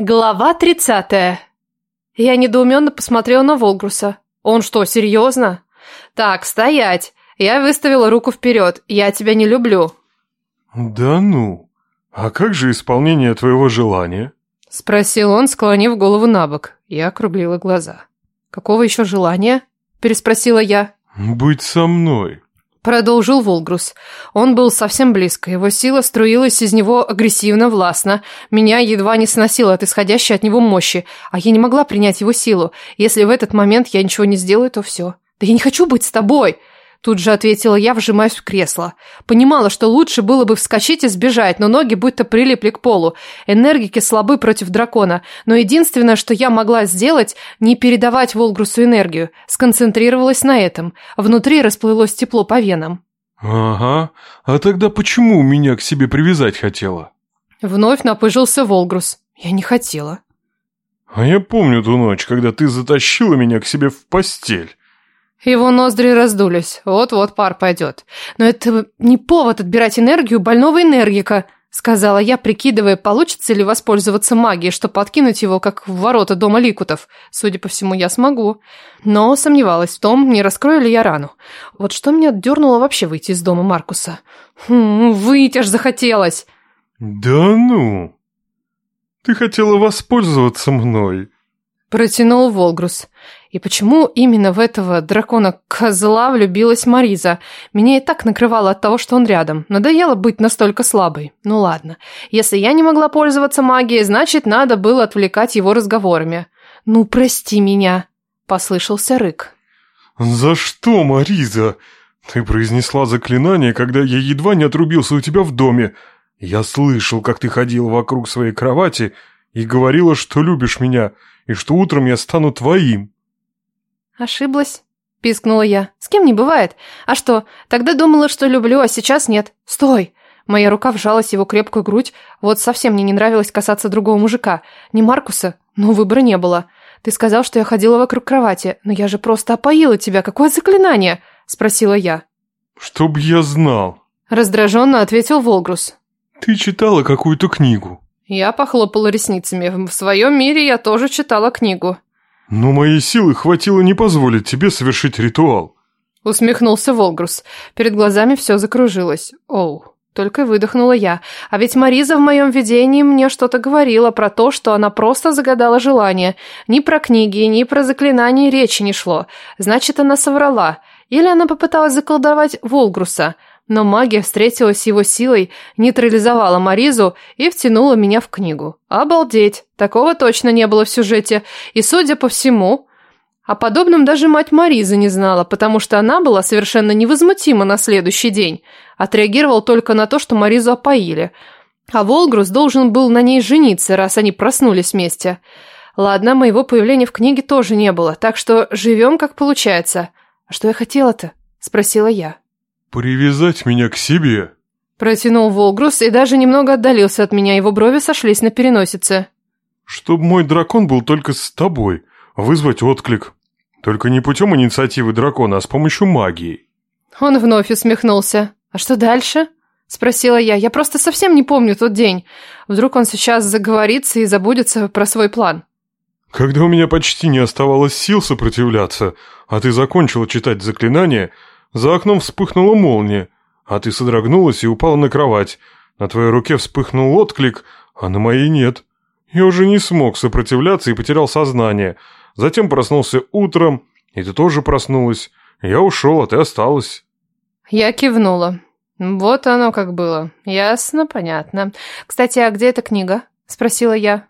Глава 30. Я недоуменно посмотрела на Волгруса. Он что, серьезно? Так, стоять. Я выставила руку вперед. Я тебя не люблю. Да ну. А как же исполнение твоего желания? Спросил он, склонив голову на бок. Я округлила глаза. Какого еще желания? Переспросила я. Быть со мной. Продолжил Волгрус. Он был совсем близко, его сила струилась из него агрессивно, властно. Меня едва не сносило от исходящей от него мощи, а я не могла принять его силу. Если в этот момент я ничего не сделаю, то все. Да я не хочу быть с тобой! Тут же ответила я, вжимаясь в кресло. Понимала, что лучше было бы вскочить и сбежать, но ноги будто прилипли к полу. Энергики слабы против дракона, но единственное, что я могла сделать, не передавать Волгрусу энергию. Сконцентрировалась на этом. Внутри расплылось тепло по венам. Ага, а тогда почему меня к себе привязать хотела? Вновь напыжился Волгрус. Я не хотела. А я помню ту ночь, когда ты затащила меня к себе в постель. Его ноздри раздулись. Вот-вот пар пойдет. Но это не повод отбирать энергию больного энергика, сказала я, прикидывая, получится ли воспользоваться магией, чтобы подкинуть его, как в ворота дома ликутов. Судя по всему, я смогу. Но сомневалась в том, не раскрою ли я рану. Вот что меня дернуло вообще выйти из дома Маркуса? Хм, выйти аж захотелось. Да ну. Ты хотела воспользоваться мной. Протянул Волгрус. И почему именно в этого дракона-козла влюбилась Мариза? Меня и так накрывало от того, что он рядом. Надоело быть настолько слабой. Ну ладно. Если я не могла пользоваться магией, значит, надо было отвлекать его разговорами. «Ну, прости меня», — послышался рык. «За что, Мариза? Ты произнесла заклинание, когда я едва не отрубился у тебя в доме. Я слышал, как ты ходил вокруг своей кровати и говорила, что любишь меня, и что утром я стану твоим». «Ошиблась», – пискнула я. «С кем не бывает. А что, тогда думала, что люблю, а сейчас нет. Стой!» Моя рука вжалась в его крепкую грудь. Вот совсем мне не нравилось касаться другого мужика. Не Маркуса, но выбора не было. Ты сказал, что я ходила вокруг кровати, но я же просто опоила тебя. Какое заклинание? Спросила я. Чтоб я знал. Раздраженно ответил Волгрус. Ты читала какую-то книгу. Я похлопала ресницами. В своем мире я тоже читала книгу. «Но моей силы хватило не позволить тебе совершить ритуал». Усмехнулся Волгрус. Перед глазами все закружилось. Оу, только выдохнула я. А ведь Мариза в моем видении мне что-то говорила про то, что она просто загадала желание. Ни про книги, ни про заклинания речи не шло. Значит, она соврала. Или она попыталась заколдовать Волгруса – но магия встретилась с его силой, нейтрализовала Маризу и втянула меня в книгу. Обалдеть, такого точно не было в сюжете. И, судя по всему, о подобном даже мать Маризы не знала, потому что она была совершенно невозмутима на следующий день. Отреагировал только на то, что Маризу опоили. А Волгрус должен был на ней жениться, раз они проснулись вместе. Ладно, моего появления в книге тоже не было, так что живем как получается. А что я хотела-то? Спросила я. «Привязать меня к себе?» Протянул Волгрус и даже немного отдалился от меня, его брови сошлись на переносице. «Чтоб мой дракон был только с тобой, вызвать отклик. Только не путем инициативы дракона, а с помощью магии». Он вновь усмехнулся. «А что дальше?» Спросила я. Я просто совсем не помню тот день. Вдруг он сейчас заговорится и забудется про свой план. Когда у меня почти не оставалось сил сопротивляться, а ты закончила читать заклинание, за окном вспыхнула молния, а ты содрогнулась и упала на кровать. На твоей руке вспыхнул отклик, а на моей нет. Я уже не смог сопротивляться и потерял сознание. Затем проснулся утром, и ты тоже проснулась. Я ушел, а ты осталась. Я кивнула. Вот оно как было. Ясно, понятно. Кстати, а где эта книга? Спросила я.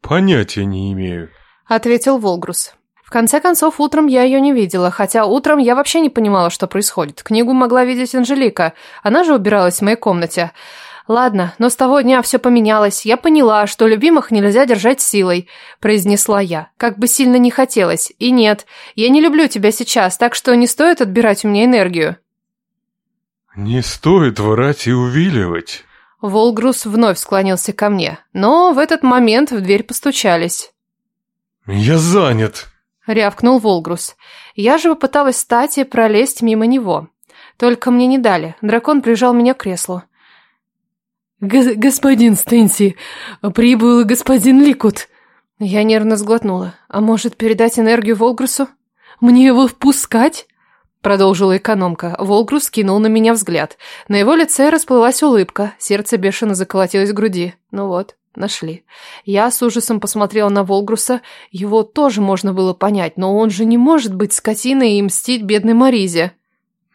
Понятия не имею. Ответил Волгрус. В конце концов, утром я ее не видела, хотя утром я вообще не понимала, что происходит. Книгу могла видеть Анжелика, она же убиралась в моей комнате. Ладно, но с того дня все поменялось. Я поняла, что любимых нельзя держать силой, произнесла я, как бы сильно не хотелось. И нет, я не люблю тебя сейчас, так что не стоит отбирать у меня энергию. Не стоит врать и увиливать. Волгрус вновь склонился ко мне, но в этот момент в дверь постучались. «Я занят», рявкнул Волгрус. Я же попыталась встать и пролезть мимо него. Только мне не дали. Дракон прижал меня к креслу. господин Стэнси, прибыл господин Ликут». Я нервно сглотнула. «А может, передать энергию Волгрусу? Мне его впускать?» Продолжила экономка. Волгрус кинул на меня взгляд. На его лице расплылась улыбка. Сердце бешено заколотилось в груди. Ну вот, нашли. Я с ужасом посмотрела на Волгруса. Его тоже можно было понять, но он же не может быть скотиной и мстить бедной Маризе.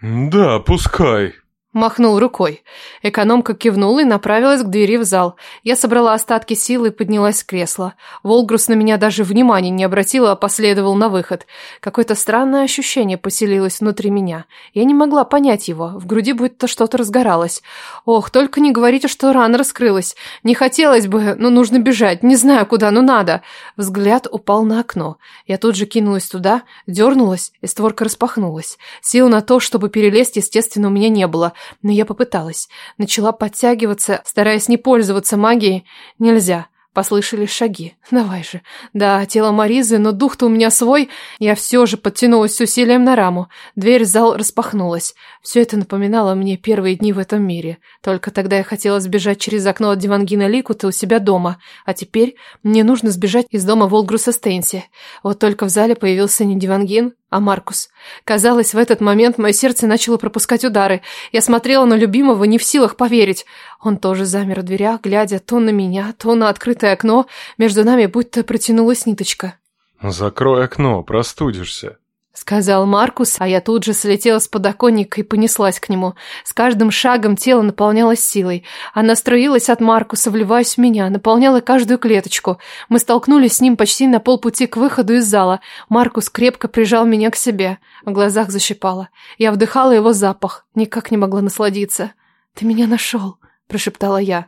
«Да, пускай», Махнул рукой. Экономка кивнула и направилась к двери в зал. Я собрала остатки сил и поднялась с кресла. Волгрус на меня даже внимания не обратил, а последовал на выход. Какое-то странное ощущение поселилось внутри меня. Я не могла понять его. В груди будто что-то разгоралось. Ох, только не говорите, что рана раскрылась. Не хотелось бы, но нужно бежать. Не знаю куда, но надо. Взгляд упал на окно. Я тут же кинулась туда, дернулась, и створка распахнулась. Сил на то, чтобы перелезть, естественно, у меня не было но я попыталась. Начала подтягиваться, стараясь не пользоваться магией. Нельзя. Послышались шаги. Давай же. Да, тело Маризы, но дух-то у меня свой. Я все же подтянулась с усилием на раму. Дверь в зал распахнулась. Все это напоминало мне первые дни в этом мире. Только тогда я хотела сбежать через окно от Дивангина Ликута у себя дома. А теперь мне нужно сбежать из дома Волгруса Стенси. Вот только в зале появился не Дивангин, а Маркус. Казалось, в этот момент мое сердце начало пропускать удары. Я смотрела на любимого, не в силах поверить. Он тоже замер в дверях, глядя то на меня, то на открытое окно. Между нами будто протянулась ниточка. «Закрой окно, простудишься», Сказал Маркус, а я тут же слетела с подоконника и понеслась к нему. С каждым шагом тело наполнялось силой. Она струилась от Маркуса, вливаясь в меня, наполняла каждую клеточку. Мы столкнулись с ним почти на полпути к выходу из зала. Маркус крепко прижал меня к себе. В глазах защипало. Я вдыхала его запах, никак не могла насладиться. «Ты меня нашел», – прошептала я.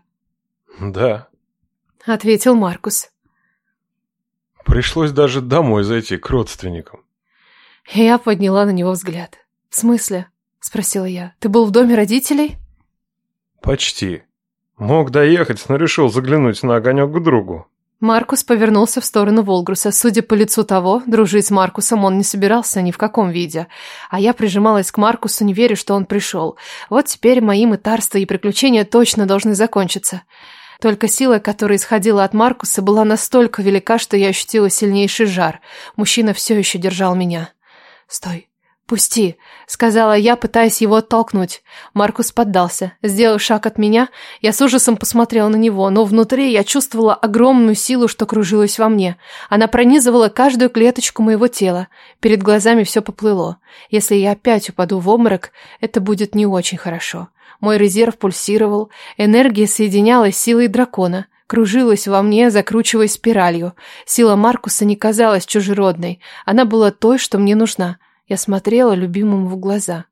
«Да», – ответил Маркус. «Пришлось даже домой зайти к родственникам». Я подняла на него взгляд. «В смысле?» – спросила я. «Ты был в доме родителей?» «Почти. Мог доехать, но решил заглянуть на огонек к другу». Маркус повернулся в сторону Волгруса. Судя по лицу того, дружить с Маркусом он не собирался ни в каком виде. А я прижималась к Маркусу, не веря, что он пришел. Вот теперь мои мытарства и приключения точно должны закончиться. Только сила, которая исходила от Маркуса, была настолько велика, что я ощутила сильнейший жар. Мужчина все еще держал меня. «Стой! Пусти!» — сказала я, пытаясь его оттолкнуть. Маркус поддался. Сделав шаг от меня, я с ужасом посмотрела на него, но внутри я чувствовала огромную силу, что кружилась во мне. Она пронизывала каждую клеточку моего тела. Перед глазами все поплыло. Если я опять упаду в обморок, это будет не очень хорошо. Мой резерв пульсировал, энергия соединялась с силой дракона — кружилась во мне, закручиваясь спиралью. Сила Маркуса не казалась чужеродной. Она была той, что мне нужна. Я смотрела любимому в глаза.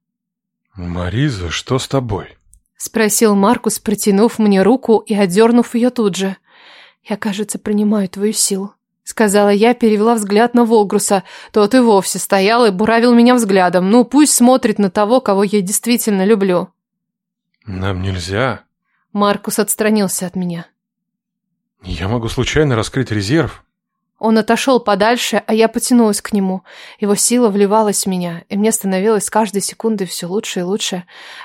«Мариза, что с тобой?» Спросил Маркус, протянув мне руку и отдернув ее тут же. «Я, кажется, принимаю твою силу», — сказала я, перевела взгляд на Волгруса. Тот и вовсе стоял и буравил меня взглядом. Ну, пусть смотрит на того, кого я действительно люблю. «Нам нельзя». Маркус отстранился от меня. «Я могу случайно раскрыть резерв?» Он отошел подальше, а я потянулась к нему. Его сила вливалась в меня, и мне становилось с каждой секундой все лучше и лучше.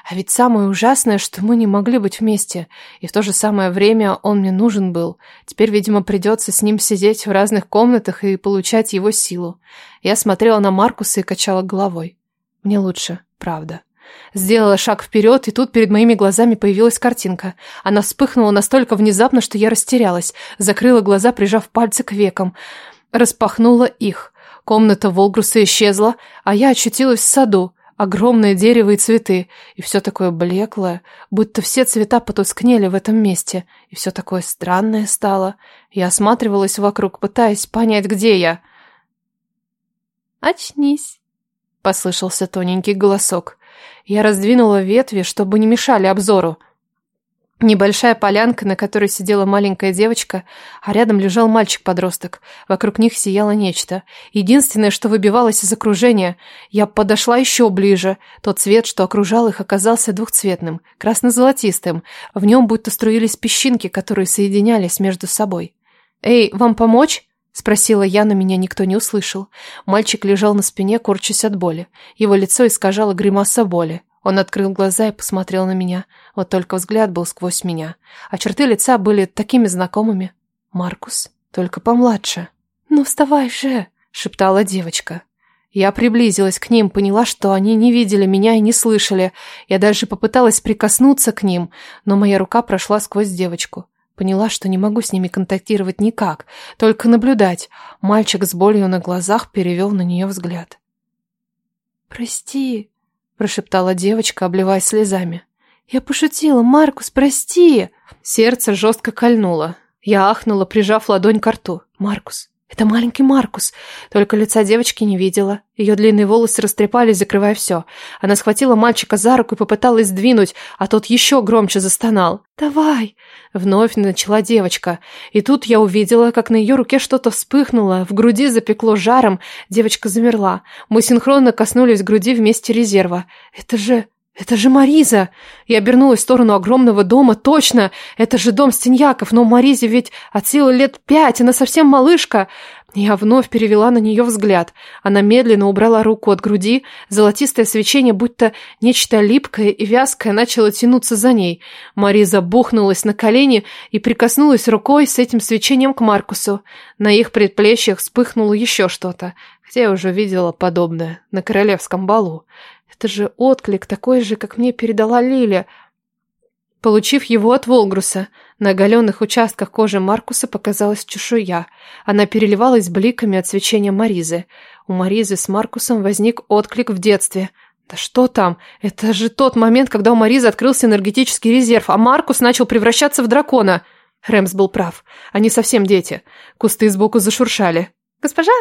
А ведь самое ужасное, что мы не могли быть вместе, и в то же самое время он мне нужен был. Теперь, видимо, придется с ним сидеть в разных комнатах и получать его силу. Я смотрела на Маркуса и качала головой. Мне лучше, правда. Сделала шаг вперед, и тут перед моими глазами появилась картинка. Она вспыхнула настолько внезапно, что я растерялась. Закрыла глаза, прижав пальцы к векам. Распахнула их. Комната Волгруса исчезла, а я очутилась в саду. Огромное дерево и цветы. И все такое блеклое, будто все цвета потускнели в этом месте. И все такое странное стало. Я осматривалась вокруг, пытаясь понять, где я. «Очнись», — послышался тоненький голосок. Я раздвинула ветви, чтобы не мешали обзору. Небольшая полянка, на которой сидела маленькая девочка, а рядом лежал мальчик-подросток. Вокруг них сияло нечто. Единственное, что выбивалось из окружения, я подошла еще ближе. Тот цвет, что окружал их, оказался двухцветным, красно-золотистым. В нем будто струились песчинки, которые соединялись между собой. «Эй, вам помочь?» Спросила я, но меня никто не услышал. Мальчик лежал на спине, корчась от боли. Его лицо искажало гримаса боли. Он открыл глаза и посмотрел на меня. Вот только взгляд был сквозь меня. А черты лица были такими знакомыми. Маркус, только помладше. «Ну вставай же!» — шептала девочка. Я приблизилась к ним, поняла, что они не видели меня и не слышали. Я даже попыталась прикоснуться к ним, но моя рука прошла сквозь девочку. Поняла, что не могу с ними контактировать никак, только наблюдать. Мальчик с болью на глазах перевел на нее взгляд. «Прости», — прошептала девочка, обливаясь слезами. «Я пошутила, Маркус, прости!» Сердце жестко кольнуло. Я ахнула, прижав ладонь к рту. «Маркус, это маленький Маркус. Только лица девочки не видела. Ее длинные волосы растрепались, закрывая все. Она схватила мальчика за руку и попыталась сдвинуть, а тот еще громче застонал. «Давай!» Вновь начала девочка. И тут я увидела, как на ее руке что-то вспыхнуло, в груди запекло жаром. Девочка замерла. Мы синхронно коснулись груди вместе резерва. «Это же...» «Это же Мариза!» Я обернулась в сторону огромного дома. «Точно! Это же дом Стеньяков, но Маризе ведь от силы лет пять, она совсем малышка!» Я вновь перевела на нее взгляд. Она медленно убрала руку от груди. Золотистое свечение, будто нечто липкое и вязкое, начало тянуться за ней. Мариза бухнулась на колени и прикоснулась рукой с этим свечением к Маркусу. На их предплечьях вспыхнуло еще что-то, хотя я уже видела подобное на королевском балу. Это же отклик, такой же, как мне передала Лиля. Получив его от Волгруса, на оголенных участках кожи Маркуса показалась чешуя. Она переливалась бликами от свечения Маризы. У Маризы с Маркусом возник отклик в детстве. Да что там? Это же тот момент, когда у Маризы открылся энергетический резерв, а Маркус начал превращаться в дракона. Рэмс был прав. Они совсем дети. Кусты сбоку зашуршали. «Госпожа?»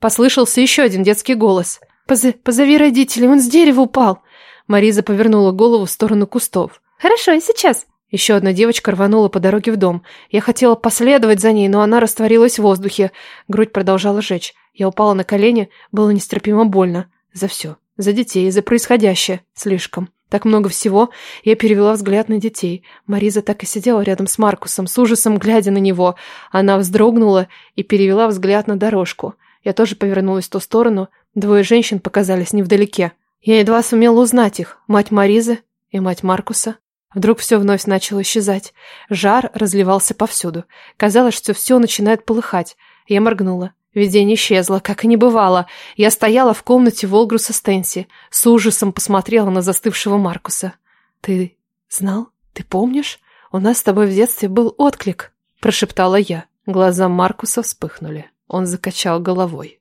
Послышался еще один детский голос. Позы «Позови родителей, он с дерева упал!» Мариза повернула голову в сторону кустов. «Хорошо, сейчас!» Еще одна девочка рванула по дороге в дом. Я хотела последовать за ней, но она растворилась в воздухе. Грудь продолжала жечь. Я упала на колени, было нестерпимо больно. За все. За детей, за происходящее. Слишком. Так много всего. Я перевела взгляд на детей. Мариза так и сидела рядом с Маркусом, с ужасом глядя на него. Она вздрогнула и перевела взгляд на дорожку. Я тоже повернулась в ту сторону. Двое женщин показались невдалеке. Я едва сумела узнать их. Мать Маризы и мать Маркуса. Вдруг все вновь начало исчезать. Жар разливался повсюду. Казалось, что все начинает полыхать. Я моргнула. Видение исчезло, как и не бывало. Я стояла в комнате Волгруса Стенси. С ужасом посмотрела на застывшего Маркуса. «Ты знал? Ты помнишь? У нас с тобой в детстве был отклик», – прошептала я. Глаза Маркуса вспыхнули. Он закачал головой.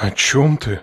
«О чем ты?»